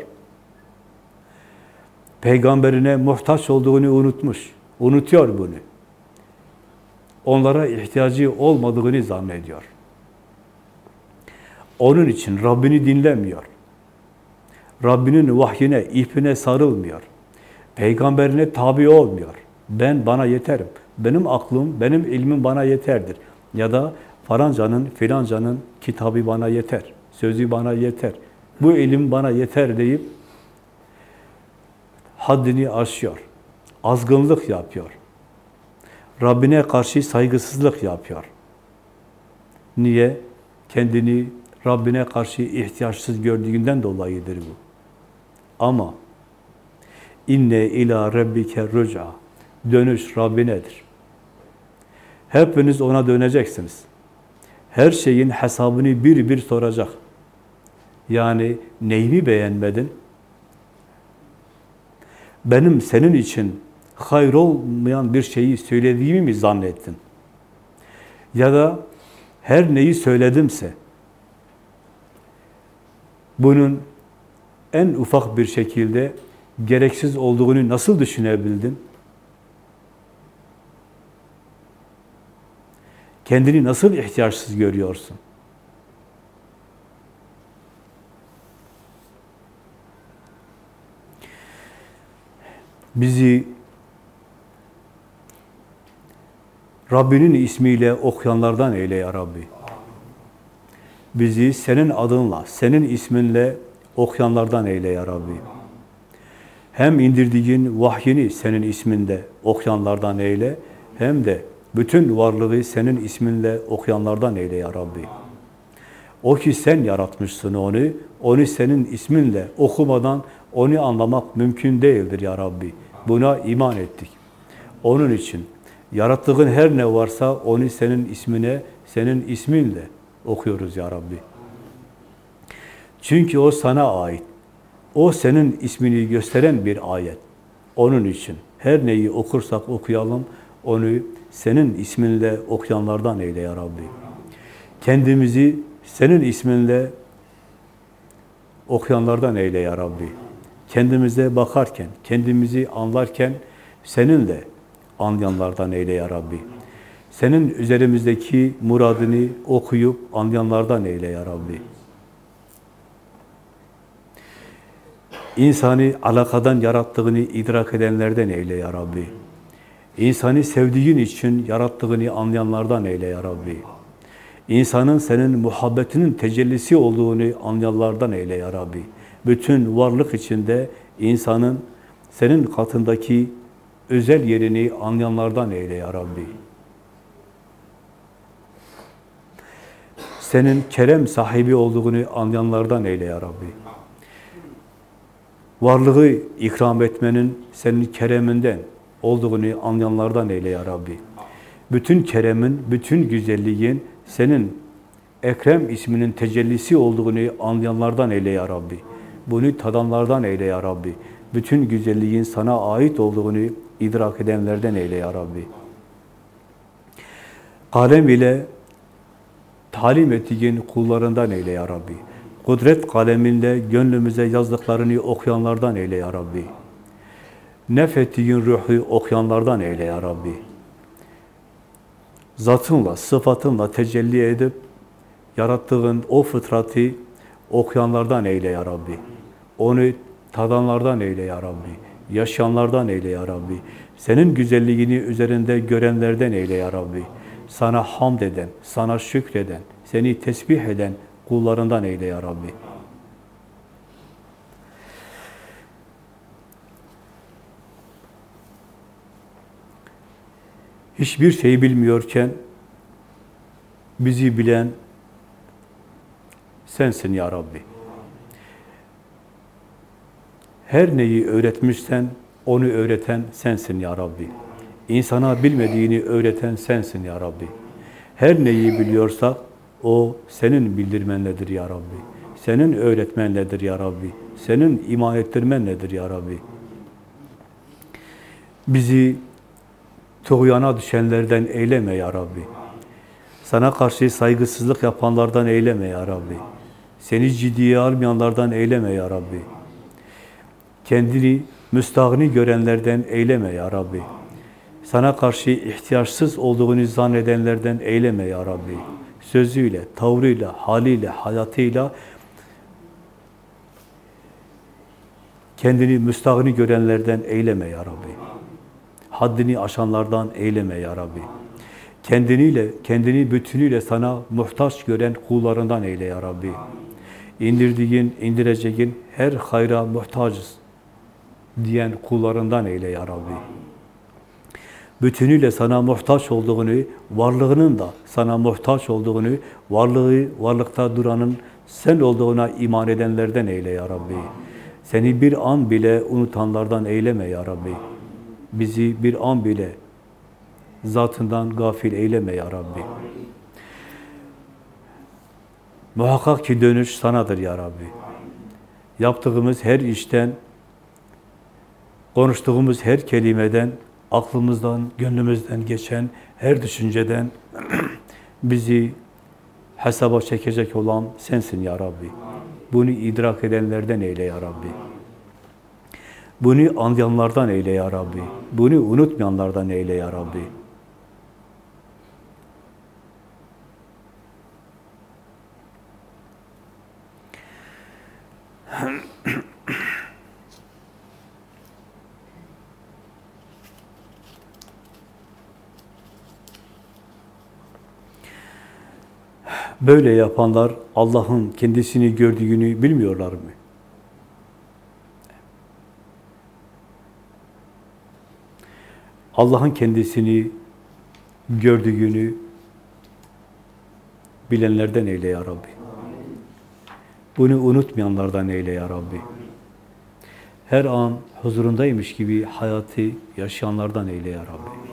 Peygamberine muhtaç olduğunu unutmuş, unutuyor bunu. Onlara ihtiyacı olmadığını zannediyor. Onun için Rabbini dinlemiyor. Rabbinin vahyine, ipine sarılmıyor. Peygamberine tabi olmuyor. Ben bana yeterim. Benim aklım, benim ilmim bana yeterdir. Ya da farancanın, filancanın kitabı bana yeter. Sözü bana yeter. Bu ilim bana yeter deyip haddini aşıyor. Azgınlık yapıyor. Rabbine karşı saygısızlık yapıyor. Niye? Kendini Rabbine karşı ihtiyaçsız gördüğünden dolayıdır bu. Ama inne ila rabbike rüca. Dönüş Rabbinedir. Hepiniz ona döneceksiniz. Her şeyin hesabını bir bir soracak. Yani neyini beğenmedin? Benim senin için hayır olmayan bir şeyi söylediğimi mi zannettin? Ya da her neyi söyledimse bunun en ufak bir şekilde gereksiz olduğunu nasıl düşünebildin? Kendini nasıl ihtiyaçsız görüyorsun? Bizi Rabbinin ismiyle okuyanlardan eyle ya Rabbi. Bizi senin adınla, senin isminle okuyanlardan eyle ya Rabbi. Hem indirdiğin vahyini senin isminde okuyanlardan eyle, hem de bütün varlığı senin isminle okuyanlardan eyle ya Rabbi. O ki sen yaratmışsın onu, onu senin isminle okumadan onu anlamak mümkün değildir ya Rabbi. Buna iman ettik. Onun için yarattığın her ne varsa onu senin ismine, senin isminle okuyoruz ya Rabbi. Çünkü o sana ait. O senin ismini gösteren bir ayet. Onun için her neyi okursak okuyalım, onu senin isminle okuyanlardan eyle ya Rabbi. Kendimizi senin isminle okuyanlardan eyle ya Rabbi. Kendimize bakarken, kendimizi anlarken seninle anlayanlardan eyle ya Rabbi. Senin üzerimizdeki muradını okuyup anlayanlardan eyle ya Rabbi. İnsanı alakadan yarattığını idrak edenlerden eyle ya Rabbi. İnsanı sevdiğin için yarattığını anlayanlardan eyle ya Rabbi. İnsanın senin muhabbetinin tecellisi olduğunu anlayanlardan eyle ya Rabbi. Bütün varlık içinde insanın senin katındaki özel yerini anlayanlardan eyle ya Rabbi. Senin kerem sahibi olduğunu anlayanlardan eyle ya Rabbi. Varlığı ikram etmenin senin kereminden olduğunu anlayanlardan eyle ya Rabbi. Bütün keremin, bütün güzelliğin senin Ekrem isminin tecellisi olduğunu anlayanlardan eyle ya Rabbi. Bunu tadanlardan eyle ya Rabbi. Bütün güzelliğin sana ait olduğunu idrak edenlerden eyle ya Rabbi. Kalem ile talim ettiğin kullarından eyle ya Rabbi. Kudret kaleminle gönlümüze yazdıklarını okuyanlardan eyle ya Rabbi. Nefettiğin ruhu okuyanlardan eyle ya Rabbi. Zatınla, sıfatınla tecelli edip yarattığın o fıtratı okuyanlardan eyle ya Rabbi. Onu tadanlardan eyle ya Rabbi. Yaşayanlardan eyle ya Rabbi. Senin güzelliğini üzerinde görenlerden eyle ya Rabbi. Sana hamd eden, sana şükreden, seni tesbih eden kullarından eyle ya Rabbi. Hiçbir şeyi bilmiyorken bizi bilen sensin ya Rabbi. Her neyi öğretmişsen onu öğreten sensin ya Rabbi. İnsana bilmediğini öğreten sensin ya Rabbi. Her neyi biliyorsak o senin bildirmenledir ya Rabbi. Senin öğretmenledir ya Rabbi. Senin iman ettirmenledir ya Rabbi. Bizi tuğyana düşenlerden eyleme ya Rabbi. Sana karşı saygısızlık yapanlardan eyleme ya Rabbi. Seni ciddiye almayanlardan eyleme ya Rabbi. Kendini müstahni görenlerden eyleme ya Rabbi. Sana karşı ihtiyaçsız olduğunu zannedenlerden eyleme ya Rabbi. Sözüyle, tavrıyla, haliyle, hayatıyla kendini müstahni görenlerden eyleme ya Rabbi. Haddini aşanlardan eyleme ya Rabbi. Kendiniyle, kendini bütünüyle sana muhtaç gören kullarından eyle ya Rabbi. İndirdiğin, indireceğin her hayra muhtacız diyen kullarından eyle ya Rabbi. Bütünüyle sana muhtaç olduğunu, varlığının da sana muhtaç olduğunu, varlığı, varlıkta duranın sen olduğuna iman edenlerden eyle ya Rabbi. Seni bir an bile unutanlardan eyleme ya Rabbi. Bizi bir an bile zatından gafil eyleme ya Rabbi. Muhakkak ki dönüş sanadır ya Rabbi. Yaptığımız her işten, konuştuğumuz her kelimeden, aklımızdan, gönlümüzden geçen her düşünceden bizi hesaba çekecek olan sensin ya Rabbi. Bunu idrak edenlerden eyle ya Rabbi. Bunu anlayanlardan eyle ya Rabbi. Bunu unutmayanlardan eyle ya Rabbi. Böyle yapanlar Allah'ın kendisini gördüğünü bilmiyorlar mı? Allah'ın kendisini gördüğünü bilenlerden eyle ya Rabbi. Bunu unutmayanlardan eyle ya Rabbi. Her an huzurundaymış gibi hayatı yaşayanlardan eyle ya Rabbi.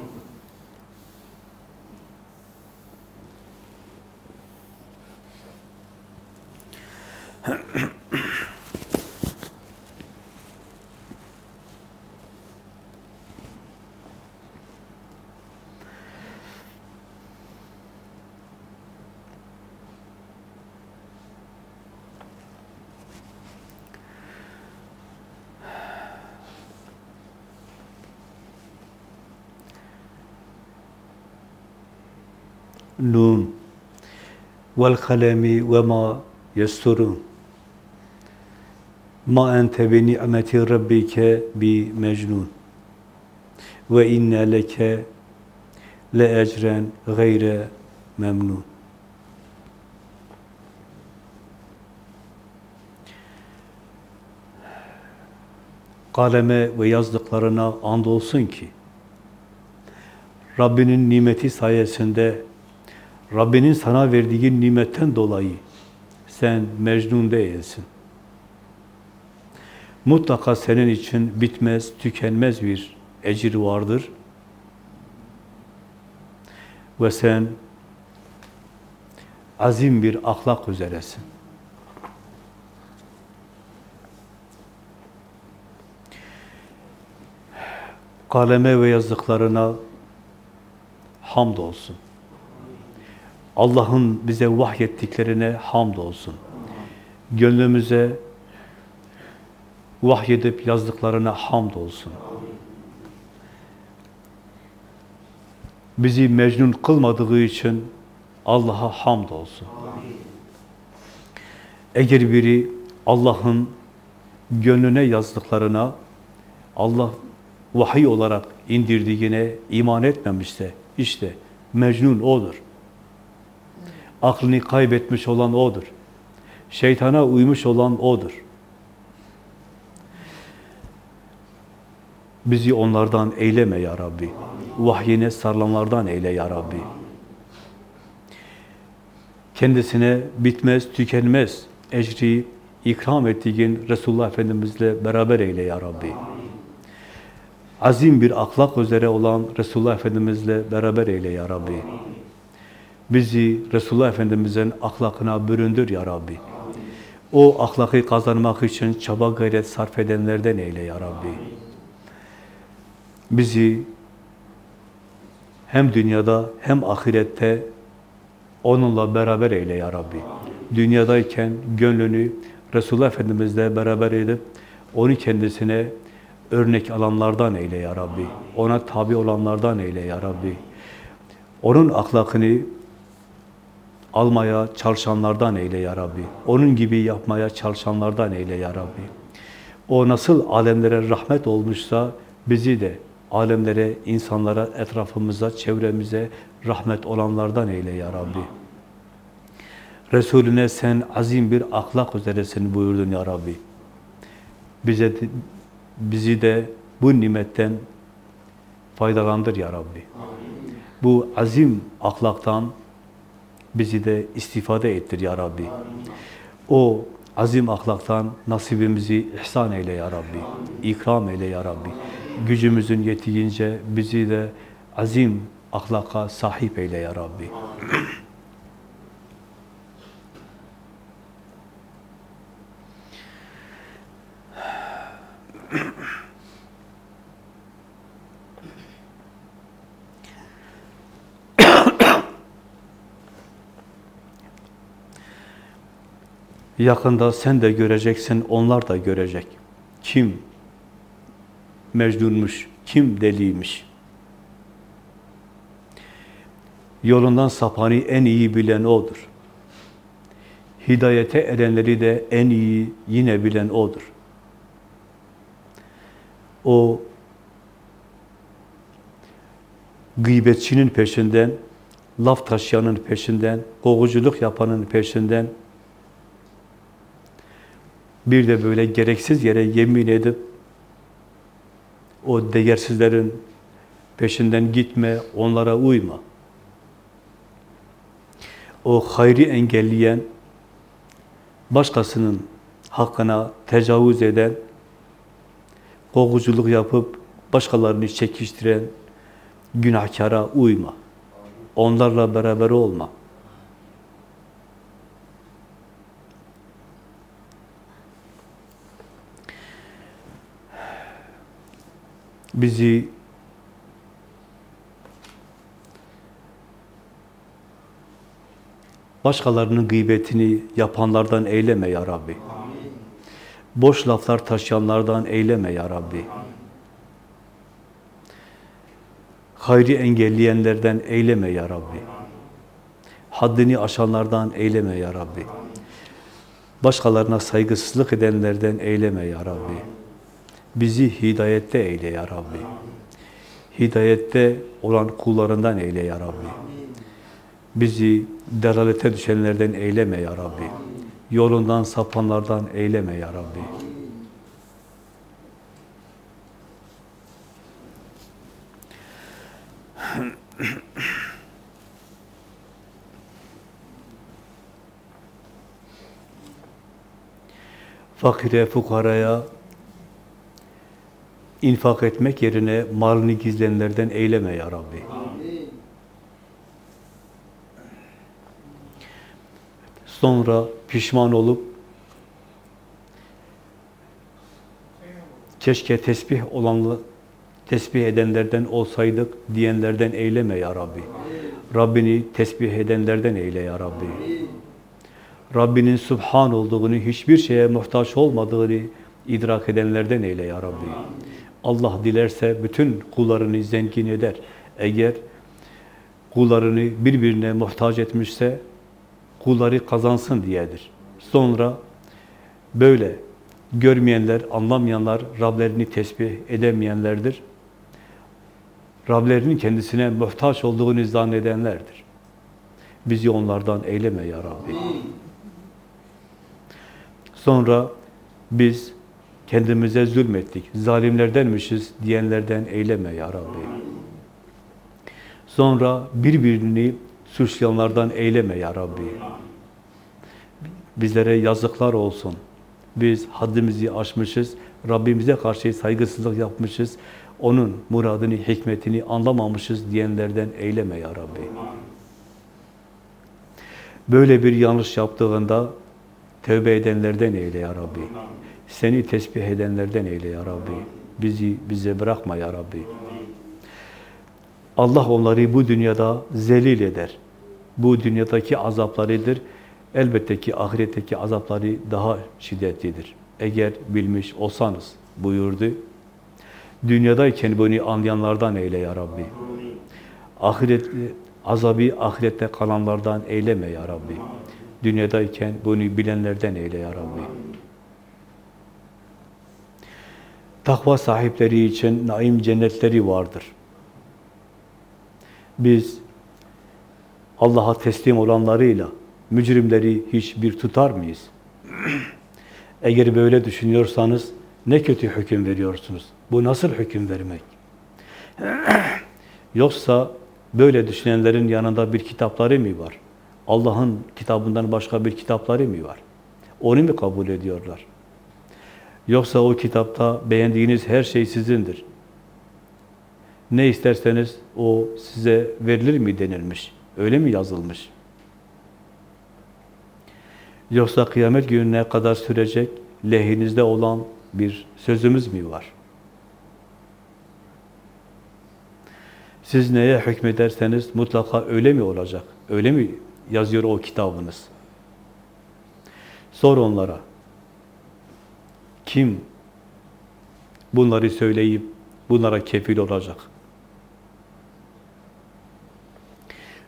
Nun vel kalemi ve ma yesturun. Ma ente bi ni'meti rabbike bi mecnun. Ve inne leke le ecren gayre memnun. Kaleme ve yazdıklarına andolsun ki Rabbinin nimeti sayesinde Rabbinin sana verdiği nimetten dolayı sen mecnun değilsin. Mutlaka senin için bitmez, tükenmez bir ecir vardır. Ve sen azim bir ahlak üzeresin. Kaleme ve yazdıklarına hamdolsun. Allah'ın bize vahyettiklerine hamdolsun. Gönlümüze vahyedip yazdıklarına hamdolsun. Bizi mecnun kılmadığı için Allah'a hamdolsun. Eğer biri Allah'ın gönlüne yazdıklarına Allah vahiy olarak indirdiğine iman etmemişse işte mecnun odur. Aklını kaybetmiş olan odur. Şeytana uymuş olan odur. Bizi onlardan eyleme ya Rabbi. Vahyine sarılanlardan eyle ya Rabbi. Kendisine bitmez, tükenmez ecri ikram ettiğin Resulullah Efendimizle beraber eyle ya Rabbi. Azim bir ahlak üzere olan Resulullah Efendimizle beraber eyle ya Rabbi. Bizi Resulullah Efendimiz'in ahlakına büründür ya Rabbi. O ahlakı kazanmak için çaba gayret sarf edenlerden eyle ya Rabbi. Bizi hem dünyada hem ahirette onunla beraber eyle ya Rabbi. Dünyadayken gönlünü Resulullah Efendimiz'le beraber edip onu kendisine örnek alanlardan eyle ya Rabbi. Ona tabi olanlardan eyle ya Rabbi. Onun ahlakını almaya çalışanlardan eyle ya Rabbi. Onun gibi yapmaya çalışanlardan eyle ya Rabbi. O nasıl alemlere rahmet olmuşsa bizi de alemlere, insanlara, etrafımıza, çevremize rahmet olanlardan eyle ya Rabbi. Resulüne sen azim bir ahlak üzeresin buyurdun ya Rabbi. Bize de, bizi de bu nimetten faydalandır ya Rabbi. Bu azim ahlaktan bizi de istifade ettir ya Rabbi. O azim ahlaktan nasibimizi ihsan eyle ya Rabbi. İkram eyle ya Rabbi. Gücümüzün yettiğince bizi de azim ahlaka sahip eyle ya Rabbi. Yakında sen de göreceksin, onlar da görecek. Kim mecnunmuş, kim deliymiş. Yolundan sapanı en iyi bilen O'dur. Hidayete erenleri de en iyi yine bilen O'dur. O gıybetçinin peşinden, laf taşıyanın peşinden, kovuculuk yapanın peşinden, bir de böyle gereksiz yere yemin edip o değersizlerin peşinden gitme, onlara uyma. O hayri engelleyen, başkasının hakkına tecavüz eden, kovuculuk yapıp başkalarını çekiştiren günahkara uyma. Onlarla beraber olma. Bizi başkalarının gıybetini yapanlardan eyleme ya Rabbi. Boş laflar taşıyanlardan eyleme ya Rabbi. Hayri engelleyenlerden eyleme ya Rabbi. Haddini aşanlardan eyleme ya Rabbi. Başkalarına saygısızlık edenlerden eyleme ya Rabbi. Bizi hidayette eyle ya Rabbi. Hidayette olan kullarından eyle ya Rabbi. Bizi delalete düşenlerden eyleme ya Rabbi. Yolundan sapanlardan eyleme ya Rabbi. Fakire, fukaraya, infak etmek yerine malını gizlenlerden eyleme ya Rabbi. Sonra pişman olup keşke tesbih olanlı tesbih edenlerden olsaydık diyenlerden eyleme ya Rabbi. Rabbini tesbih edenlerden eyle ya Rabbi. Rabbinin subhan olduğunu, hiçbir şeye muhtaç olmadığını idrak edenlerden eyle ya Rabbi. Allah dilerse bütün kullarını zengin eder. Eğer kullarını birbirine muhtaç etmişse kulları kazansın diyedir. Sonra böyle görmeyenler, anlamayanlar, Rablerini tesbih edemeyenlerdir. Rablerinin kendisine muhtaç olduğunu zannedenlerdir. Bizi onlardan eyleme ya Rabbi. Sonra biz kendimize zulmettik, zalimlerdenmişiz diyenlerden eyleme ya Rabbi. Sonra birbirini suçlayanlardan eyleme ya Rabbi. Bizlere yazıklar olsun. Biz haddimizi aşmışız, Rabbimize karşı saygısızlık yapmışız, onun muradını, hikmetini anlamamışız diyenlerden eyleme ya Rabbi. Böyle bir yanlış yaptığında tövbe edenlerden eyle ya Rabbi. Seni tesbih edenlerden eyle ya Rabbi. Bizi bize bırakma ya Rabbi. Allah onları bu dünyada zelil eder. Bu dünyadaki azaplarıdır. Elbette ki ahiretteki azapları daha şiddetlidir. Eğer bilmiş olsanız buyurdu. Dünyadayken bunu anlayanlardan eyle ya Rabbi. Ahiret, azabı ahirette kalanlardan eyleme ya Rabbi. Dünyadayken bunu bilenlerden eyle ya Rabbi. Takva sahipleri için naim cennetleri vardır. Biz Allah'a teslim olanlarıyla mücrimleri hiç bir tutar mıyız? Eğer böyle düşünüyorsanız ne kötü hüküm veriyorsunuz. Bu nasıl hüküm vermek? Yoksa böyle düşünenlerin yanında bir kitapları mı var? Allah'ın kitabından başka bir kitapları mı var? Onu mu kabul ediyorlar? Yoksa o kitapta beğendiğiniz her şey sizindir. Ne isterseniz o size verilir mi denilmiş? Öyle mi yazılmış? Yoksa kıyamet gününe kadar sürecek lehinizde olan bir sözümüz mü var? Siz neye hükmederseniz mutlaka öyle mi olacak? Öyle mi yazıyor o kitabınız? Sor onlara. Kim bunları söyleyip bunlara kefil olacak?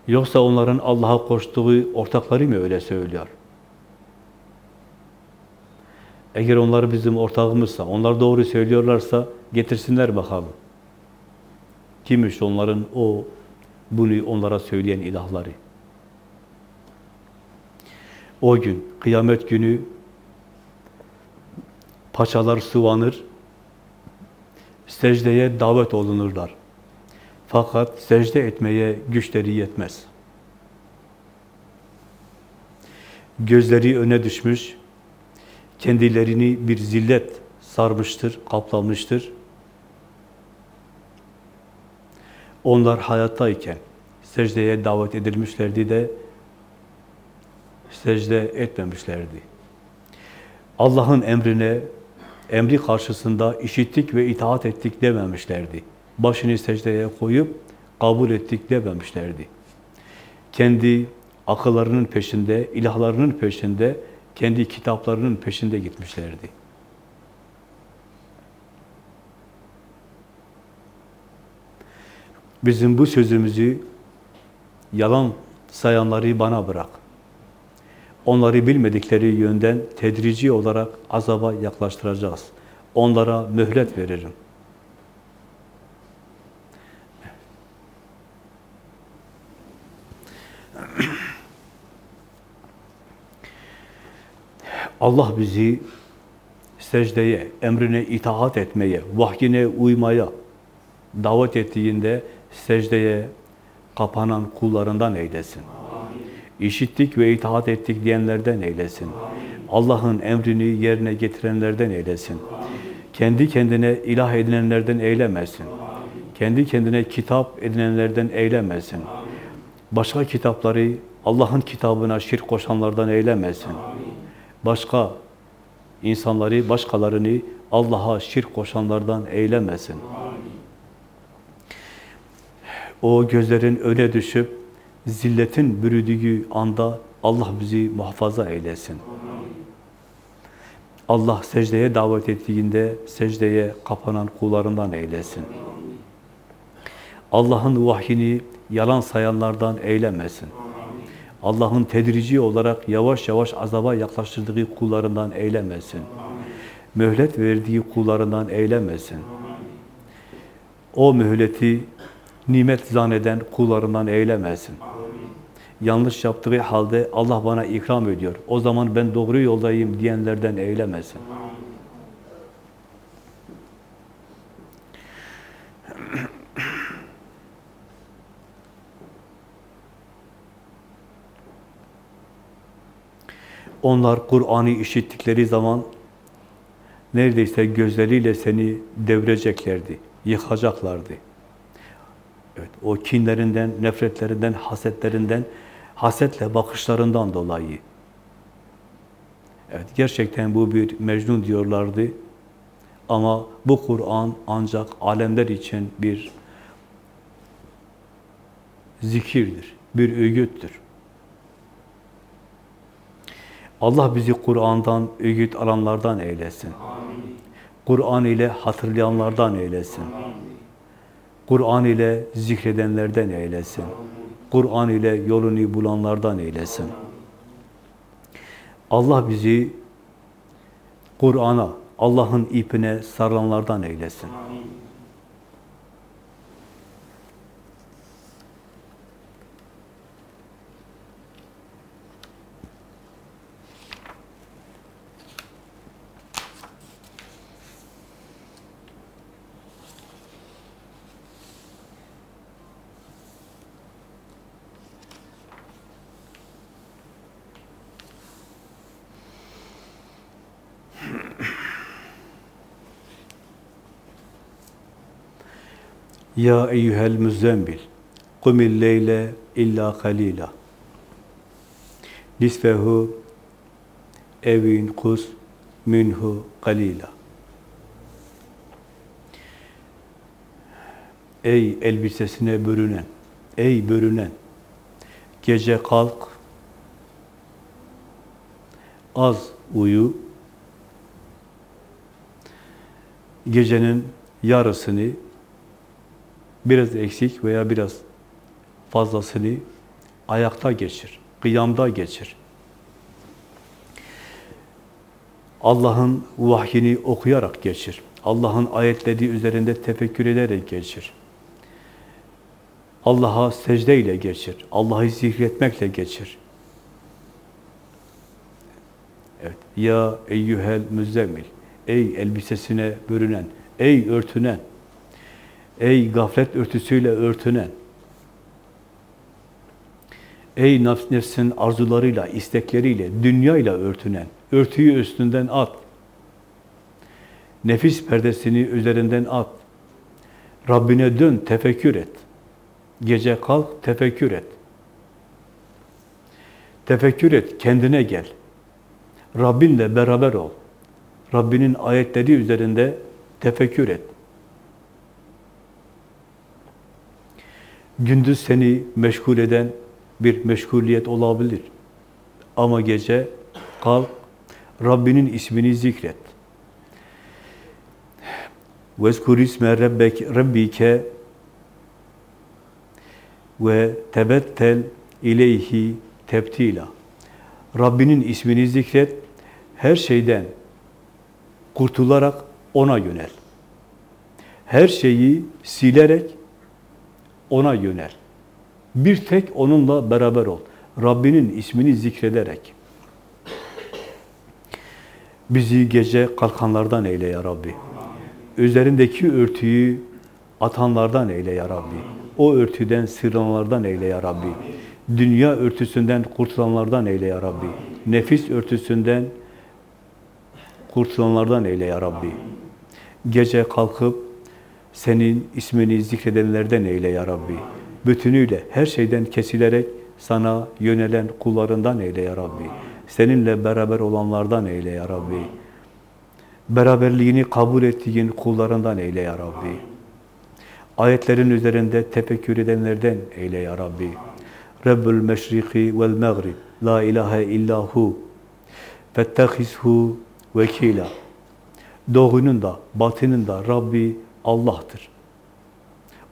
Yoksa onların Allah'a koştuğu ortakları mı öyle söylüyor? Eğer onlar bizim ortağımızsa, onlar doğru söylüyorlarsa getirsinler bakalım. Kimmiş onların o, bunu onlara söyleyen ilahları? O gün, kıyamet günü paçalar sıvanır, secdeye davet olunurlar. Fakat secde etmeye güçleri yetmez. Gözleri öne düşmüş, kendilerini bir zillet sarmıştır, kaplamıştır. Onlar hayattayken secdeye davet edilmişlerdi de secde etmemişlerdi. Allah'ın emrine, emri karşısında işittik ve itaat ettik dememişlerdi. Başını secdeye koyup kabul ettik dememişlerdi. Kendi akıllarının peşinde, ilahlarının peşinde, kendi kitaplarının peşinde gitmişlerdi. Bizim bu sözümüzü yalan sayanları bana bırak. Onları bilmedikleri yönden tedrici olarak azaba yaklaştıracağız. Onlara mühlet veririm. Allah bizi secdeye, emrine itaat etmeye, vahyine uymaya davet ettiğinde secdeye kapanan kullarından eylesin. İşittik ve itaat ettik diyenlerden eylesin. Allah'ın emrini yerine getirenlerden eylesin. Kendi kendine ilah edinenlerden eylemesin. Kendi kendine kitap edinenlerden eylemesin. Başka kitapları Allah'ın kitabına şirk koşanlardan eylemesin. Başka insanları, başkalarını Allah'a şirk koşanlardan eylemesin. O gözlerin öne düşüp zilletin bürüdüğü anda Allah bizi muhafaza eylesin. Allah secdeye davet ettiğinde secdeye kapanan kullarından eylesin. Allah'ın vahyini yalan sayanlardan eylemesin. Allah'ın tedrici olarak yavaş yavaş azaba yaklaştırdığı kullarından eylemesin. Mühlet verdiği kullarından eylemesin. O mühleti nimet zanneden kullarından eylemesin. Yanlış yaptığı halde Allah bana ikram ediyor. O zaman ben doğru yoldayım diyenlerden eylemesin. Onlar Kur'an'ı işittikleri zaman neredeyse gözleriyle seni devireceklerdi, yıkacaklardı. Evet, o kinlerinden, nefretlerinden, hasetlerinden, hasetle bakışlarından dolayı. Evet, gerçekten bu bir Mecnun diyorlardı. Ama bu Kur'an ancak alemler için bir zikirdir, bir öğüttür. Allah bizi Kur'an'dan, öğüt alanlardan eylesin. Kur'an ile hatırlayanlardan eylesin. Kur'an ile zikredenlerden eylesin. Kur'an ile yolunu bulanlardan eylesin. Allah bizi Kur'an'a, Allah'ın ipine sarılanlardan eylesin. Ya eyyuhel müzzembil kumil leyle illa kalila nisfehu evin kus minhu kalila. Ey elbisesine bürünen, ey bürünen, gece kalk, az uyu, gecenin yarısını biraz eksik veya biraz fazlasını ayakta geçir, kıyamda geçir. Allah'ın vahyini okuyarak geçir. Allah'ın ayetleri üzerinde tefekkür ederek geçir. Allah'a secdeyle geçir. Allah'ı zikretmekle geçir. Evet. Ya eyyuhel müzzemmil. Ey elbisesine bürünen, ey örtünen, ey gaflet örtüsüyle örtünen, ey nefsin arzularıyla, istekleriyle, dünyayla örtünen, örtüyü üstünden at. Nefis perdesini üzerinden at. Rabbine dön, tefekkür et. Gece kalk, tefekkür et. Tefekkür et, kendine gel. Rabbinle beraber ol. Rabbinin ayetleri üzerinde tefekkür et. Gündüz seni meşgul eden bir meşguliyet olabilir. Ama gece kalk, Rabbinin ismini zikret. وَذْكُرِ اسْمَ رَبِّكَ ve tebettel ileyhi tebtila. Rabbinin ismini zikret, her şeyden kurtularak ona yönel. Her şeyi silerek ona yönel. Bir tek onunla beraber ol. Rabbinin ismini zikrederek. Bizi gece kalkanlardan eyle ya Rabbi. Üzerindeki örtüyü atanlardan eyle ya Rabbi. O örtüden sıyrılanlardan eyle ya Rabbi. Dünya örtüsünden kurtulanlardan eyle ya Rabbi. Nefis örtüsünden kurtulanlardan eyle ya Rabbi. Gece kalkıp senin ismini zikredenlerden eyle ya Rabbi. Bütünüyle her şeyden kesilerek sana yönelen kullarından eyle ya Rabbi. Seninle beraber olanlardan eyle ya Rabbi. Beraberliğini kabul ettiğin kullarından eyle ya Rabbi. Ayetlerin üzerinde tefekkür edenlerden eyle ya Rabbi. Rabbul meşriki vel mağrib. La ilahe illahu. Fettehizhu vekila. Doğunun da, batının da Rabbi Allah'tır.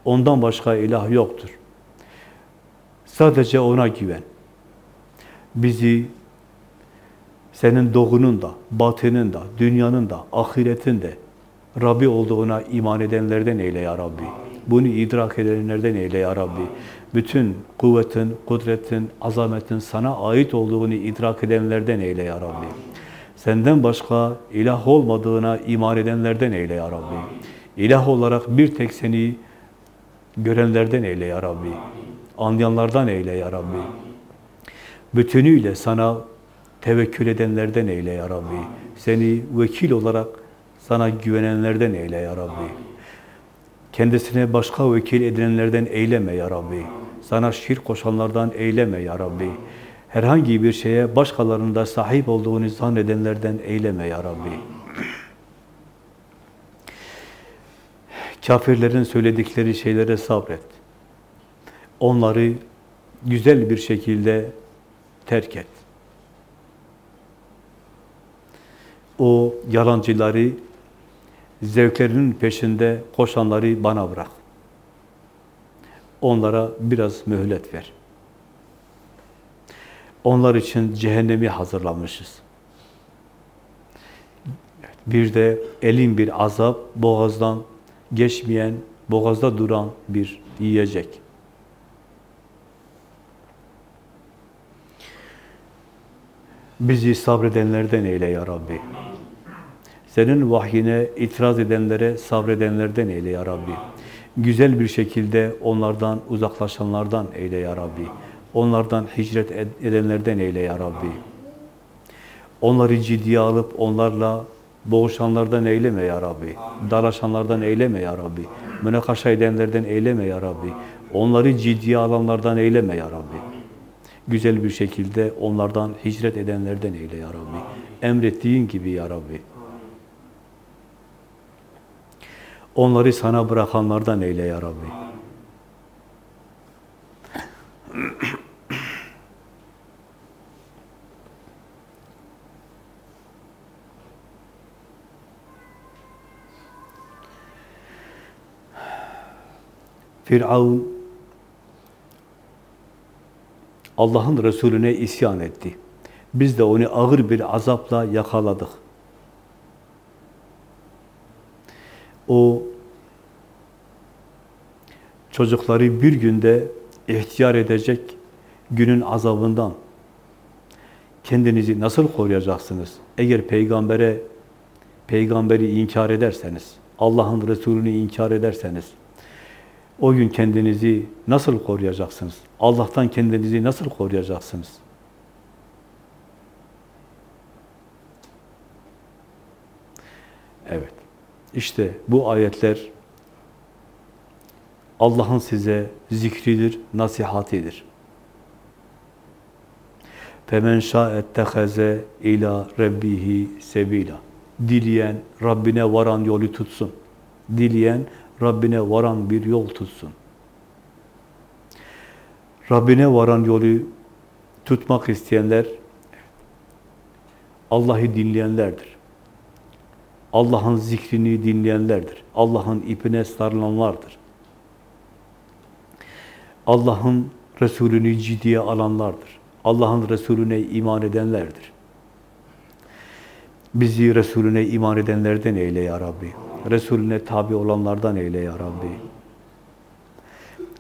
Ondan başka ilah yoktur. Sadece ona güven. Bizi senin doğunun da, batının da, dünyanın da, ahiretin de Rabbi olduğuna iman edenlerden eyle ya Rabbi. Bunu idrak edenlerden eyle ya Rabbi. Bütün kuvvetin, kudretin, azametin sana ait olduğunu idrak edenlerden eyle ya Rabbi. Senden başka ilah olmadığına iman edenlerden eyle ya Rabbi. İlah olarak bir tek seni görenlerden eyle ya Rabbi. Anlayanlardan eyle ya Rabbi. Bütünüyle sana tevekkül edenlerden eyle ya Rabbi. Seni vekil olarak sana güvenenlerden eyle ya Rabbi. Kendisine başka vekil edinenlerden eyleme ya Rabbi. Sana şirk koşanlardan eyleme ya Rabbi. Herhangi bir şeye başkalarında sahip olduğunu zannedenlerden eyleme ya Rabbi. Kafirlerin söyledikleri şeylere sabret. Onları güzel bir şekilde terk et. O yalancıları, zevklerinin peşinde koşanları bana bırak. Onlara biraz mühlet ver. Onlar için cehennemi hazırlamışız. Bir de elin bir azap, boğazdan geçmeyen, boğazda duran bir yiyecek. Bizi sabredenlerden eyle ya Rabbi. Senin vahyine itiraz edenlere sabredenlerden eyle ya Rabbi. Güzel bir şekilde onlardan uzaklaşanlardan eyle ya Rabbi. Onlardan hicret edenlerden eyle ya Rabbi. Onları ciddiye alıp onlarla Boğuşanlardan eyleme ya Rabbi. Dalaşanlardan eyleme ya Rabbi. Münakaşa edenlerden eyleme ya Rabbi. Onları ciddiye alanlardan eyleme ya Rabbi. Güzel bir şekilde onlardan hicret edenlerden eyle ya Rabbi. Emrettiğin gibi ya Rabbi. Onları sana bırakanlardan eyle ya Rabbi. Firavun Allah'ın Resulüne isyan etti. Biz de onu ağır bir azapla yakaladık. O çocukları bir günde ihtiyar edecek günün azabından kendinizi nasıl koruyacaksınız? Eğer peygambere peygamberi inkar ederseniz, Allah'ın Resulünü inkar ederseniz, o gün kendinizi nasıl koruyacaksınız? Allah'tan kendinizi nasıl koruyacaksınız? Evet. İşte bu ayetler Allah'ın size zikridir, nasihatidir. Femen şa'ettehaze ila rabbihi sebila. Dileyen Rabbine varan yolu tutsun. Dileyen Rabbine varan bir yol tutsun. Rabbine varan yolu tutmak isteyenler Allah'ı dinleyenlerdir. Allah'ın zikrini dinleyenlerdir. Allah'ın ipine sarılanlardır. Allah'ın Resulünü ciddiye alanlardır. Allah'ın Resulüne iman edenlerdir. Bizi Resulüne iman edenlerden eyle ya Rabbi. Resulüne tabi olanlardan eyle ya Rabbi.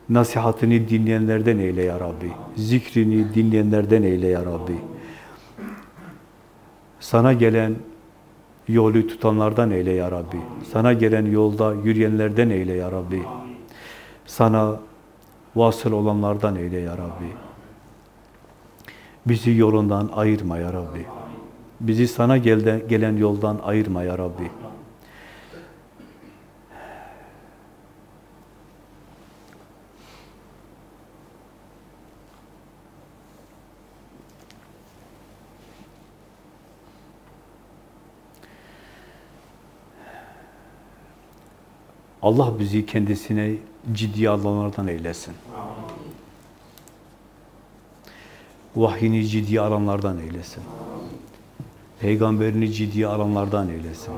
Nasihatini dinleyenlerden eyle ya Rabbi. Zikrini dinleyenlerden eyle ya Rabbi. Sana gelen yolu tutanlardan eyle ya Rabbi. Sana gelen yolda yürüyenlerden eyle ya Rabbi. Sana vasıl olanlardan eyle ya Rabbi. Bizi yolundan ayırma ya Rabbi. Bizi sana gelen yoldan ayırma ya Rabbi. Allah bizi kendisine ciddi alanlardan eylesin. Vahyini ciddi alanlardan eylesin. Peygamberini ciddi alanlardan eylesin.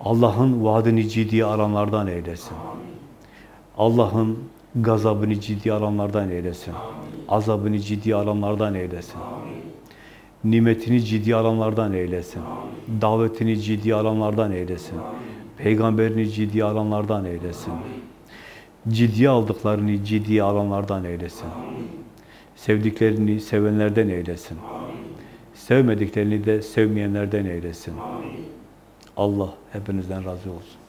Allah'ın vaadini ciddi alanlardan eylesin. Allah'ın gazabını ciddi alanlardan eylesin. Azabını ciddi alanlardan eylesin. Nimetini ciddi alanlardan eylesin. Davetini ciddi alanlardan eylesin. Peygamberini ciddi alanlardan eylesin. Ciddiye aldıklarını ciddiye alanlardan eylesin. Sevdiklerini sevenlerden eylesin. Sevmediklerini de sevmeyenlerden eylesin. Allah hepinizden razı olsun.